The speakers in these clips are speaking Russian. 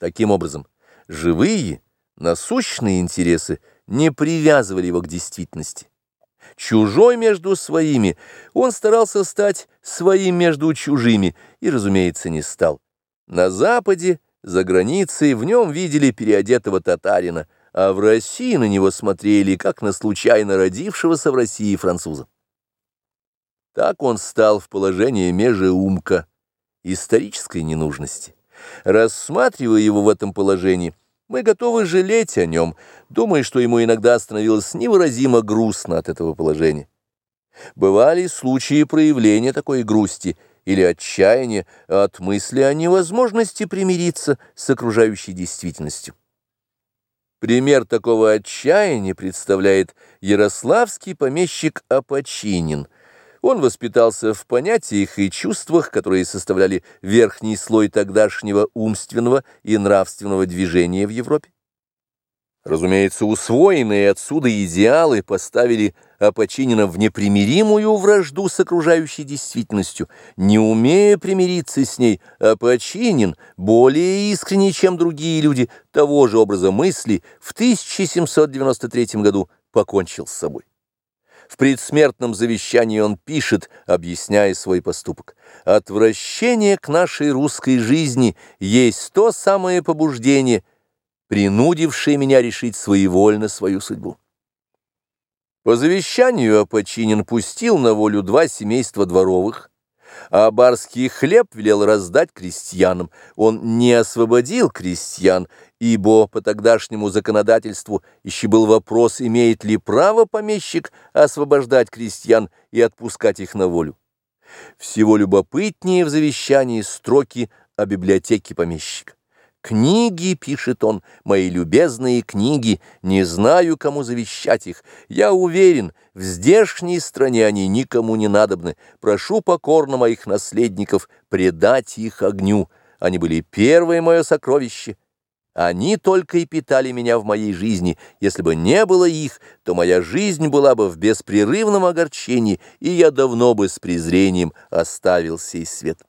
Таким образом, живые, насущные интересы не привязывали его к действительности. Чужой между своими, он старался стать своим между чужими и, разумеется, не стал. На Западе, за границей, в нем видели переодетого татарина, а в России на него смотрели, как на случайно родившегося в России француза. Так он стал в положение межеумка исторической ненужности. Рассматривая его в этом положении, мы готовы жалеть о нем, думая, что ему иногда становилось невыразимо грустно от этого положения. Бывали случаи проявления такой грусти или отчаяния от мысли о невозможности примириться с окружающей действительностью. Пример такого отчаяния представляет ярославский помещик Апочинин – он воспитался в понятиях и чувствах, которые составляли верхний слой тогдашнего умственного и нравственного движения в Европе. Разумеется, усвоенные отсюда идеалы поставили Апочинина в непримиримую вражду с окружающей действительностью. Не умея примириться с ней, Апочинин, более искренне, чем другие люди того же образа мысли, в 1793 году покончил с собой. В предсмертном завещании он пишет, объясняя свой поступок, «Отвращение к нашей русской жизни есть то самое побуждение, принудившее меня решить своевольно свою судьбу». По завещанию Апочинин пустил на волю два семейства дворовых, а барский хлеб велел раздать крестьянам. Он не освободил крестьян, ибо по тогдашнему законодательству еще был вопрос, имеет ли право помещик освобождать крестьян и отпускать их на волю. Всего любопытнее в завещании строки о библиотеке помещика. «Книги, — пишет он, — мои любезные книги, не знаю, кому завещать их. Я уверен, в здешней стране они никому не надобны. Прошу покорно моих наследников предать их огню. Они были первое мое сокровище. Они только и питали меня в моей жизни. Если бы не было их, то моя жизнь была бы в беспрерывном огорчении, и я давно бы с презрением оставил сей свет».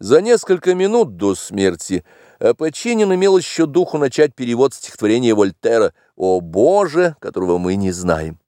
За несколько минут до смерти Апочинин имел еще духу начать перевод стихотворения Вольтера «О Боже, которого мы не знаем».